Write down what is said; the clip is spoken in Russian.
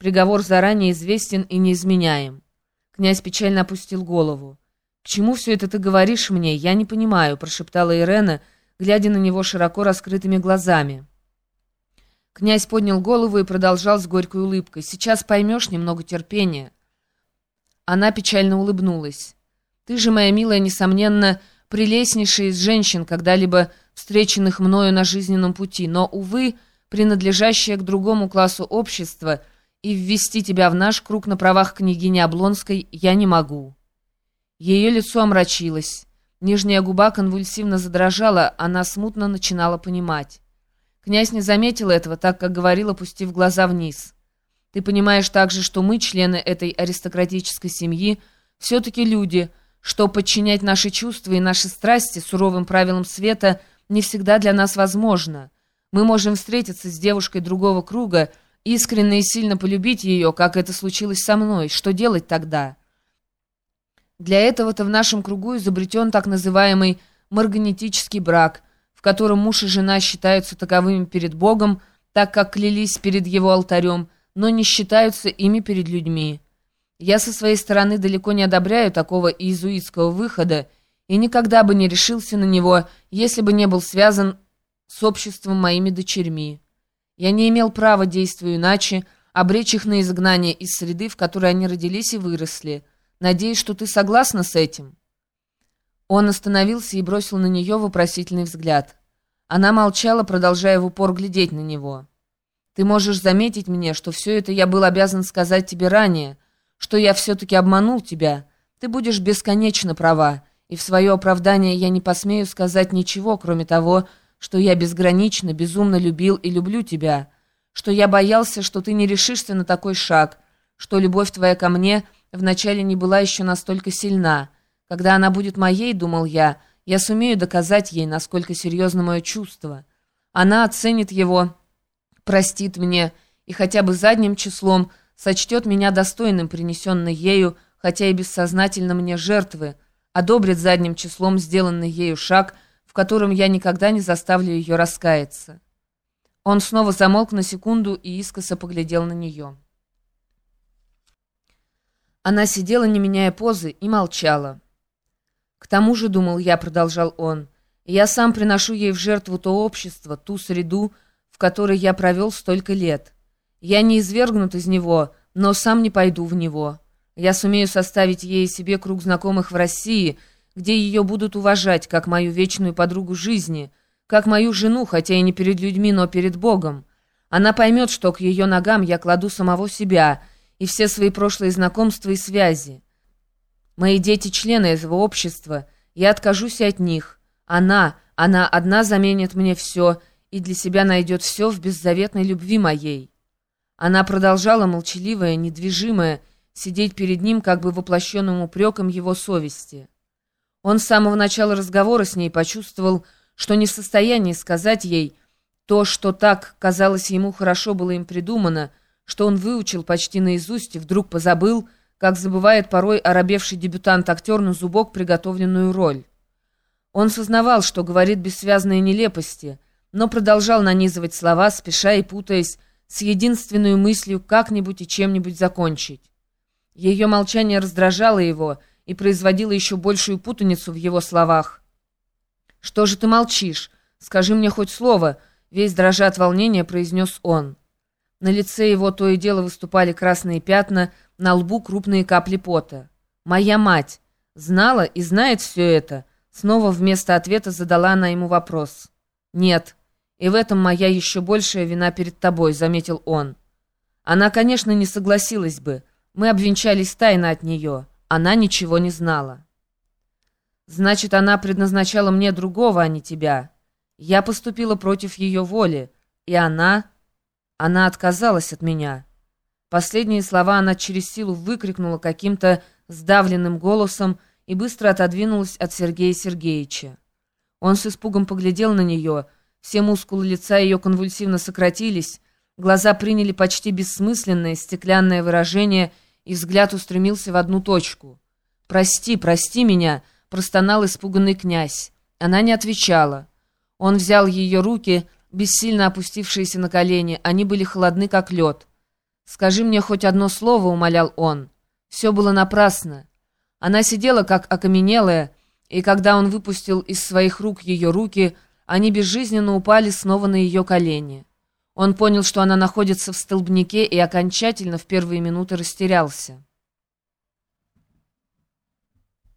Приговор заранее известен и неизменяем. Князь печально опустил голову. «К чему все это ты говоришь мне? Я не понимаю», — прошептала Ирена, глядя на него широко раскрытыми глазами. Князь поднял голову и продолжал с горькой улыбкой. «Сейчас поймешь немного терпения». Она печально улыбнулась. «Ты же, моя милая, несомненно, прелестнейшая из женщин, когда-либо встреченных мною на жизненном пути, но, увы, принадлежащая к другому классу общества, и ввести тебя в наш круг на правах княгини Облонской я не могу». Ее лицо омрачилось. Нижняя губа конвульсивно задрожала, она смутно начинала понимать. Князь не заметил этого, так как говорил, опустив глаза вниз. «Ты понимаешь также, что мы, члены этой аристократической семьи, все-таки люди, что подчинять наши чувства и наши страсти суровым правилам света не всегда для нас возможно. Мы можем встретиться с девушкой другого круга, искренне и сильно полюбить ее, как это случилось со мной. Что делать тогда?» Для этого-то в нашем кругу изобретен так называемый марганетический брак – в котором муж и жена считаются таковыми перед Богом, так как клялись перед его алтарем, но не считаются ими перед людьми. Я со своей стороны далеко не одобряю такого иезуитского выхода и никогда бы не решился на него, если бы не был связан с обществом моими дочерьми. Я не имел права, действуя иначе, обречь их на изгнание из среды, в которой они родились и выросли. Надеюсь, что ты согласна с этим?» Он остановился и бросил на нее вопросительный взгляд. Она молчала, продолжая в упор глядеть на него. «Ты можешь заметить мне, что все это я был обязан сказать тебе ранее, что я все-таки обманул тебя. Ты будешь бесконечно права, и в свое оправдание я не посмею сказать ничего, кроме того, что я безгранично, безумно любил и люблю тебя, что я боялся, что ты не решишься на такой шаг, что любовь твоя ко мне вначале не была еще настолько сильна». Когда она будет моей, думал я, я сумею доказать ей, насколько серьезно мое чувство. Она оценит его, простит мне и хотя бы задним числом сочтет меня достойным принесенной ею, хотя и бессознательно мне жертвы, одобрит задним числом сделанный ею шаг, в котором я никогда не заставлю ее раскаяться. Он снова замолк на секунду и искоса поглядел на нее. Она сидела, не меняя позы, и молчала. «К тому же, — думал я, — продолжал он, — я сам приношу ей в жертву то общество, ту среду, в которой я провел столько лет. Я не извергнут из него, но сам не пойду в него. Я сумею составить ей себе круг знакомых в России, где ее будут уважать, как мою вечную подругу жизни, как мою жену, хотя и не перед людьми, но перед Богом. Она поймет, что к ее ногам я кладу самого себя и все свои прошлые знакомства и связи. Мои дети члены этого общества, я откажусь от них. Она, она одна заменит мне все и для себя найдет все в беззаветной любви моей». Она продолжала, молчаливая, недвижимая, сидеть перед ним как бы воплощенным упреком его совести. Он с самого начала разговора с ней почувствовал, что не в состоянии сказать ей то, что так, казалось ему, хорошо было им придумано, что он выучил почти наизусть и вдруг позабыл — как забывает порой оробевший дебютант-актер на зубок приготовленную роль. Он сознавал, что говорит бессвязные нелепости, но продолжал нанизывать слова, спеша и путаясь, с единственной мыслью как-нибудь и чем-нибудь закончить. Ее молчание раздражало его и производило еще большую путаницу в его словах. «Что же ты молчишь? Скажи мне хоть слово», — весь дрожа от волнения произнес он. На лице его то и дело выступали красные пятна, на лбу крупные капли пота. «Моя мать знала и знает все это?» Снова вместо ответа задала она ему вопрос. «Нет, и в этом моя еще большая вина перед тобой», — заметил он. Она, конечно, не согласилась бы. Мы обвенчались тайно от нее. Она ничего не знала. «Значит, она предназначала мне другого, а не тебя. Я поступила против ее воли, и она...» Она отказалась от меня. Последние слова она через силу выкрикнула каким-то сдавленным голосом и быстро отодвинулась от Сергея Сергеевича. Он с испугом поглядел на нее, все мускулы лица ее конвульсивно сократились, глаза приняли почти бессмысленное стеклянное выражение, и взгляд устремился в одну точку. «Прости, прости меня!» — простонал испуганный князь. Она не отвечала. Он взял ее руки, бессильно опустившиеся на колени, они были холодны, как лед. «Скажи мне хоть одно слово», — умолял он. Все было напрасно. Она сидела, как окаменелая, и когда он выпустил из своих рук ее руки, они безжизненно упали снова на ее колени. Он понял, что она находится в столбнике и окончательно в первые минуты растерялся.